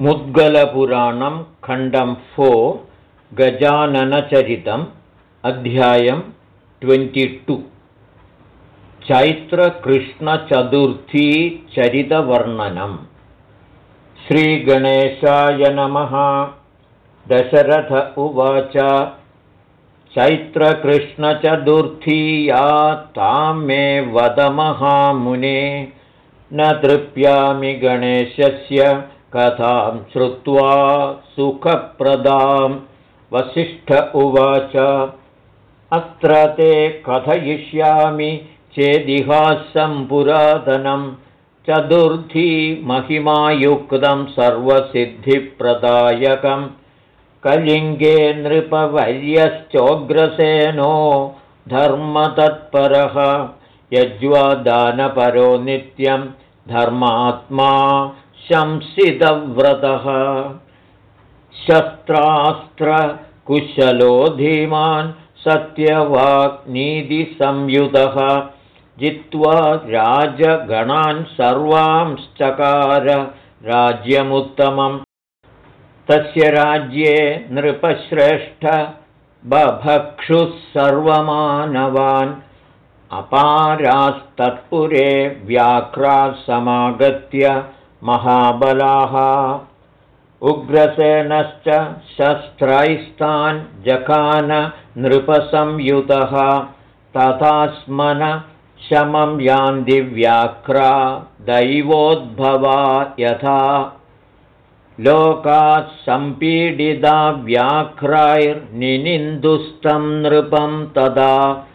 मुद्गलपुराणं खण्डं फोर् गजाननचरितम् अध्यायं ट्वेण्टि चैत्रकृष्णचतुर्थीचरितवर्णनम्। श्रीगणेशाय नमः। दशरथ उवाच। चैत्रकृष्णचतुर्थीया तां मे वदमहामुने। न तृप्यामि गणेशस्य कथां श्रुत्वा सुखप्रदां वसिष्ठ उवाच अत्र ते कथयिष्यामि चेदिहासं पुरातनं। चतुर्थी महिमायुक्तं सर्वसिद्धिप्रदायकं कलिङ्गे नृपवर्यश्चोग्रसेनो धर्मतत्परः। यज्वादानपरो नित्यं धर्मात्मा शंसितव्रतः। शस्त्रास्त्रकुशलो धीमान् सत्यवाक्नीतिसंयुतः। जित्वा राजगणान् सर्वांश्चकार। राज्यमुत्तमम्। तस्य राज्ये नृपश्रेष्ठ बभक्षुः सर्वमानवान्। अपारास्तत्पुरे व्याघ्रासमागत्य महाबलाः। उग्रसेनश्च शस्त्रैस्तान् जखान नृपसंयुतः। तथा स्मन शमं यान्दिव्याघ्रा दैवोद्भवा यथा। लोकात् सम्पीडिता व्याघ्रैर्निनिन्दुस्तं नृपं तदा।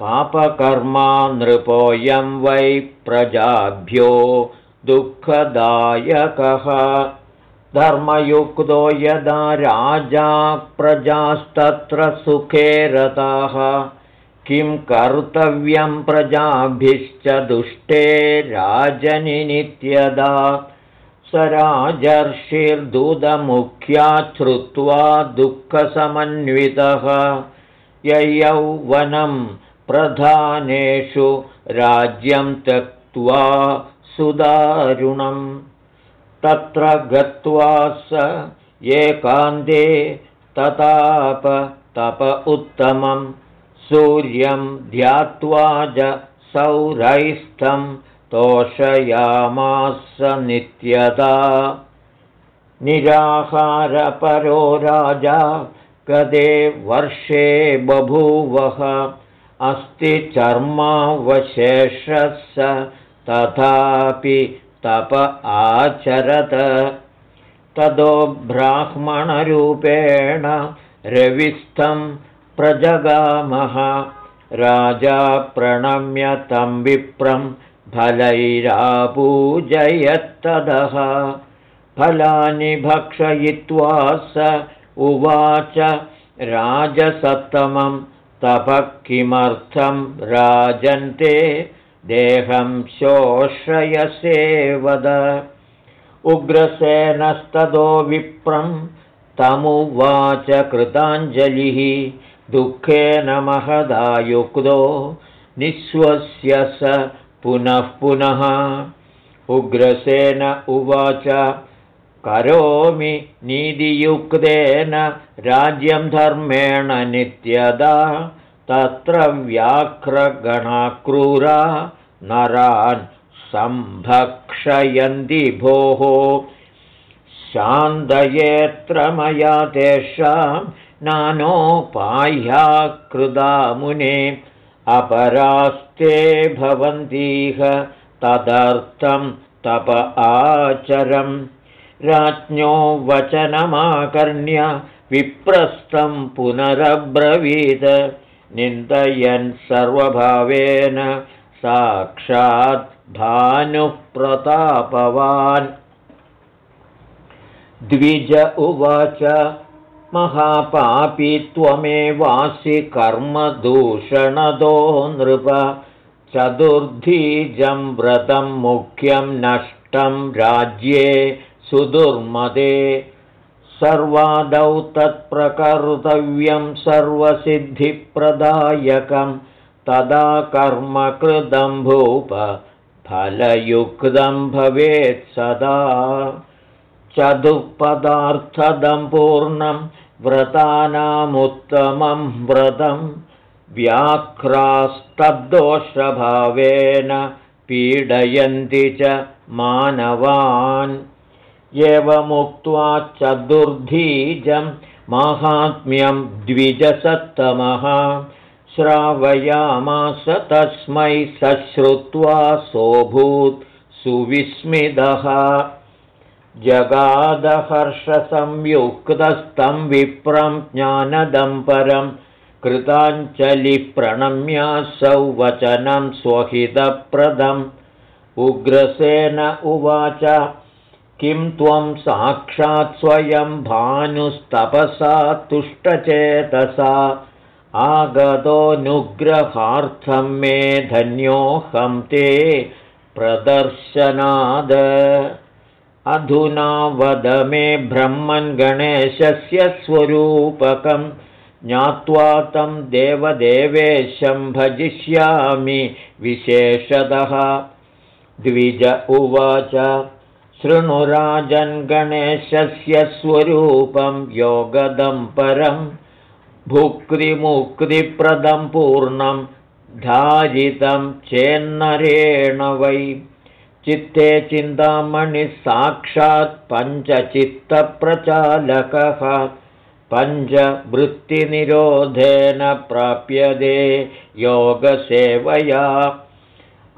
पापकर्मा नृपोऽयं वै प्रजाभ्यो दुःखदायकः। धर्मयुक्तो यदा राजा प्रजास्तत्र सुखे रताः किं कर्तव्यं प्रजाभिश्च दुष्टे राजनिनित्यदा स राजर्षिर्दूतमुख्या श्रुत्वा दुःखसमन्वितः। ययौवनं प्रधानेषु राज्यं त्यक्त्वा सुदारुणम्। तत्र गत्वा स एकान्ते तताप तप उत्तमं सूर्यं ध्यात्वा च सौरैस्थं तोषयामास नित्यदा। निराहारपरो राजा गदे वर्षे बभूवः। अस्ति चर्मावशेषः स तथापि तप आचरत। तदो ब्राह्मणरूपेण रविस्थं प्रजगामः। राजा प्रणम्य तं विप्रं फलैरापूजयत्तदः। फलानि भक्षयित्वा स उवाच राजसत्तमं तपः किमर्थं राजन्ते देहं शोषयसे वद। उग्रसेनस्ततो विप्रं तमुवाच कृताञ्जलिः। दुःखेन महदायुक्तो निःश्वस्य स पुनः पुनः। उग्रसेन उवाच करोमि नीतियुक्तेन राज्यं धर्मेण नित्यदा तत्र व्याघ्रगणाक्रूरा नरान् सम्भक्षयन्ति भोः। शान्तयेऽत्र मया तेषां नानोपाह्या कृदा मुने अपरास्ते भवन्तीह तदर्थं तप आचरं राज्ञो वचनमाकर्ण्य विप्रस्थं पुनरब्रवीत् निन्दयन् सर्वभावेन साक्षात् भानुः प्रतापवान् द्विज उवाच महापापी त्वमेवासि कर्मदूषणदो नृप चतुर्धीजं व्रतं मुख्यं नष्टं राज्ये सुदुर्मदे सर्वादौ तत्प्रकर्तव्यं सर्वसिद्धिप्रदायकं। तदा कर्मकृतं भूप फलयुक्तं भवेत् सदा। चतुःपदार्थदं पूर्णं व्रतानामुत्तमं व्रतं। व्याघ्रास्तब्दोषभावेन पीडयन्ति च मानवान् एवमुक्त्वा चतुर्धीजं माहात्म्यं द्विजसत्तमः। श्रावयामास तस्मै सश्रुत्वा सोऽभूत् सुविस्मितः। जगादहर्षसंयुक्तस्तं विप्रं ज्ञानदम्परं कृताञ्जलिप्रणम्यासौ वचनं स्वहितप्रदम्। उग्रसेन उवाच किं त्वं साक्षात् स्वयं भानुस्तपसा तुष्टचेतसा? आगतोऽनुग्रहार्थं मे धन्योऽहं ते प्रदर्शनाद। अधुना वद मे ब्रह्मन् गणेशस्य स्वरूपकं। ज्ञात्वा तं देवदेवेशं भजिष्यामि विशेषतः। द्विज उवाच गणेशस्य स्वरूपं परं भुक्तिमुक्तिप्रदं पूर्णं धारितं चेन्नरेण वै। चित्ते चिन्तामणिः साक्षात् पञ्चचित्तप्रचालकः पञ्चवृत्तिनिरोधेन प्राप्यते योगसेवया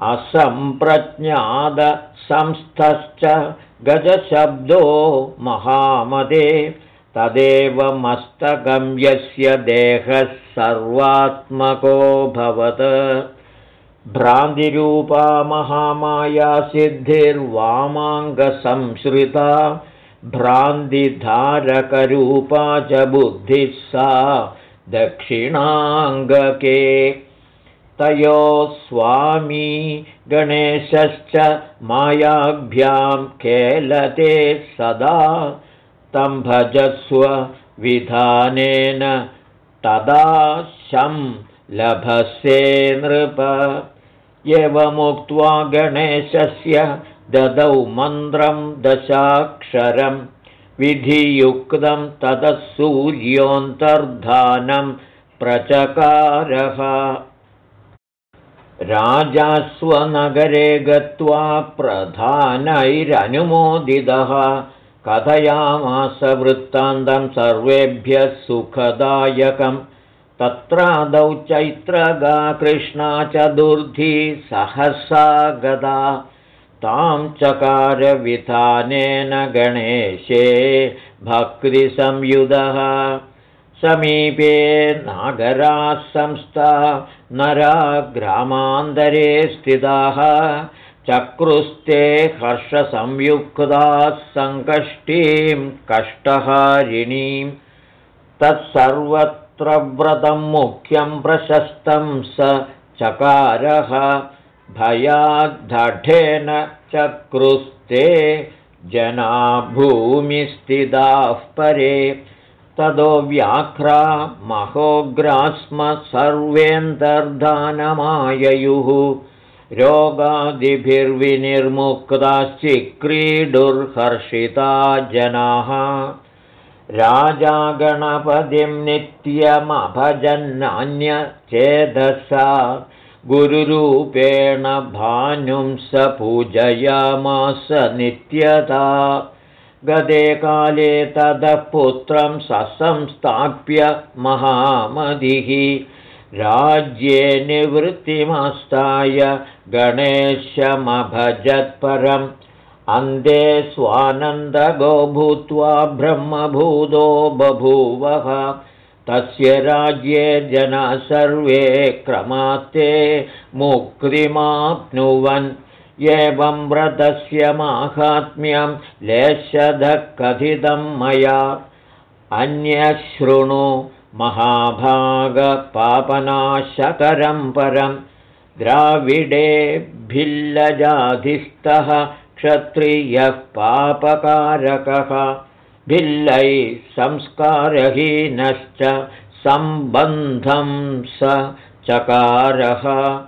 असम्प्रज्ञादसंस्थश्च गजशब्दो महामदे तदेव मस्तकं यस्य देहः सर्वात्मकोऽभवत् भ्रान्तिरूपा महामाया सिद्धिर्वामाङ्गसंश्रिता भ्रान्तिधारकरूपा च बुद्धिः सा दक्षिणाङ्गके तयोः स्वामी गणेशश्च मायाभ्यां केलते सदा तं भजस्व विधानेन तदा शं लभसे नृप। एवमुक्त्वा गणेशस्य ददौ मन्त्रं दशाक्षरं विधियुक्तं ततः सूर्योऽन्तर्धानं प्रचकारः राजास्वनगरे गत्वा प्रधानैरनुमोदितः कथयामास वृत्तान्तं सर्वेभ्यः सुखदायकम्। तत्रादौ चैत्रगा कृष्णा चतुर्थी सहसा गदा। तां चकारविधानेन गणेशे भक्तिसंयुधः समीपे नागराः संस्था नरा ग्रामान्तरे स्थिताः। चक्रुस्ते हर्षसंयुक्ताः सङ्कष्टीं कष्टहारिणीं। तत्सर्वत्र व्रतं मुख्यं प्रशस्तं स चकारः। भयाद्धेन चक्रुस्ते जना भूमिस्थिताः परे ततो व्याघ्रा महोग्रास्म सर्वेऽन्तर्धानमाययुः। रोगादिभिर्विनिर्मुक्ताश्चिक्रीडुर्हर्षिता जनाः। राजागणपतिं नित्यमभजन्नान्यचेदसा गुरुरूपेण भानुं स पूजयामास नित्यता गते काले ततः पुत्रं ससंस्थाप्य महामतिः राज्ये निवृत्तिमस्ताय गणेशमभजत्परम्। अन्ते स्वानन्दगो भूत्वा ब्रह्मभूतो बभूवः। तस्य राज्ये जनाः सर्वे क्रमात्ते मुक्तिमाप्नुवन् एवं व्रतस्य माहात्म्यं लेशधः कथितं मया। अन्यशृणु महाभागपापनाशकरं परं द्राविडे भिल्लजाधिस्थः क्षत्रियः पापकारकः। भिल्लै संस्कारहीनश्च सम्बन्धं स चकारः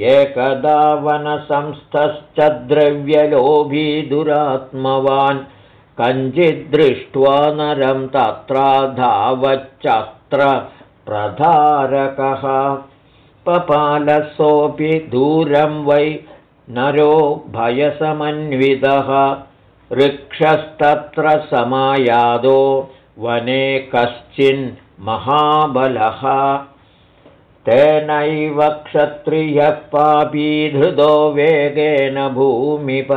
एकदा वनसंस्थश्च द्रव्यलोभी दुरात्मवान् कञ्चिद्दृष्ट्वा नरं तत्र धावच्चत्र प्रधारकः। पपालसोऽपि दूरं वै नरो भयसमन्वितः। वृक्षस्तत्र समायादो वने कश्चिन्महाबलः तेनैव क्षत्रियः पापीधृतो वेगेन भूमिप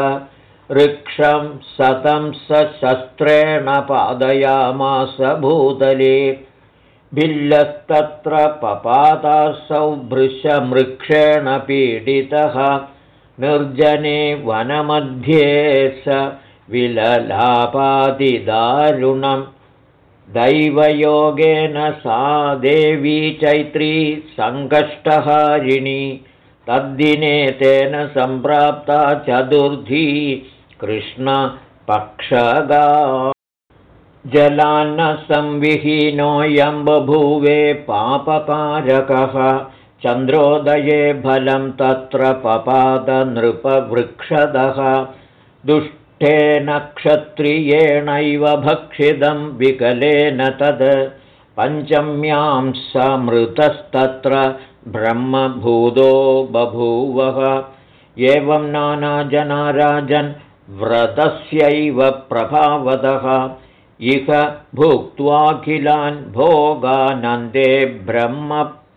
वृक्षं सतं सशस्त्रेण पादयामास भूतले। भिल्लस्तत्र पपातासौ भृशमृक्षेण पीडितः निर्जने वनमध्ये स विललापादिदारुणम् दैवयोगेन सा देवी चैत्री सङ्कष्टहारिणी। तद्दिने तेन सम्प्राप्ता चतुर्थी कृष्णपक्षगा जलान्नसंविहीनोऽयं बभूवे पापकारकः। चन्द्रोदये फलं तत्र पपादनृपवृक्षदः। दुष्ट तेन क्षत्रियेणैव भक्षितं विकलेन तद्। पञ्चम्यां समृतस्तत्र ब्रह्मभूतो बभूवः। एवं नानाजनाराजन् व्रतस्यैव प्रभावतः इह भुक्त्वाखिलान् भोगानन्दे ब्रह्मप्रलेभिरे।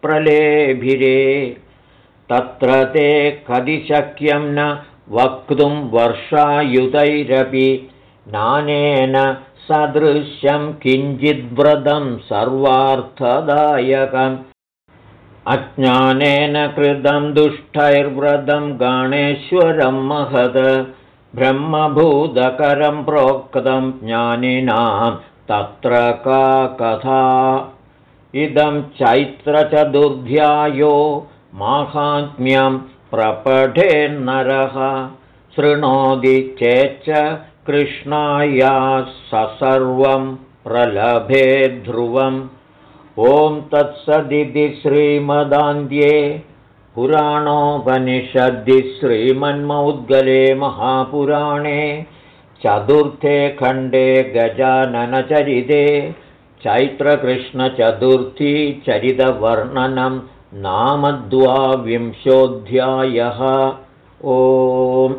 तत्र ते कदिशक्यं न वक्तुं वर्षायुतैरपि नानेन सदृश्यं किञ्चिद्व्रतं सर्वार्थदायकम्। अज्ञानेन कृतं दुष्टैर्व्रतं गणेश्वरं महद ब्रह्मभूतकरं प्रोक्तं ज्ञानिनां तत्र का कथा? इदं चैत्रचतुर्ध्यायो माहात्म्यं प्रपठेन्नरः शृणोति चेच्च कृष्णाया ससर्वं प्रलभे ध्रुवम्। ॐ तत्सदिति श्रीमदान्ध्ये पुराणोपनिषद्दि श्रीमन्मौद्गले महापुराणे चतुर्थे खण्डे गजाननचरिते। चैत्रकृष्णचतुर्थी चरितवर्णनं नाम द्वाविंशोऽध्यायः ओम्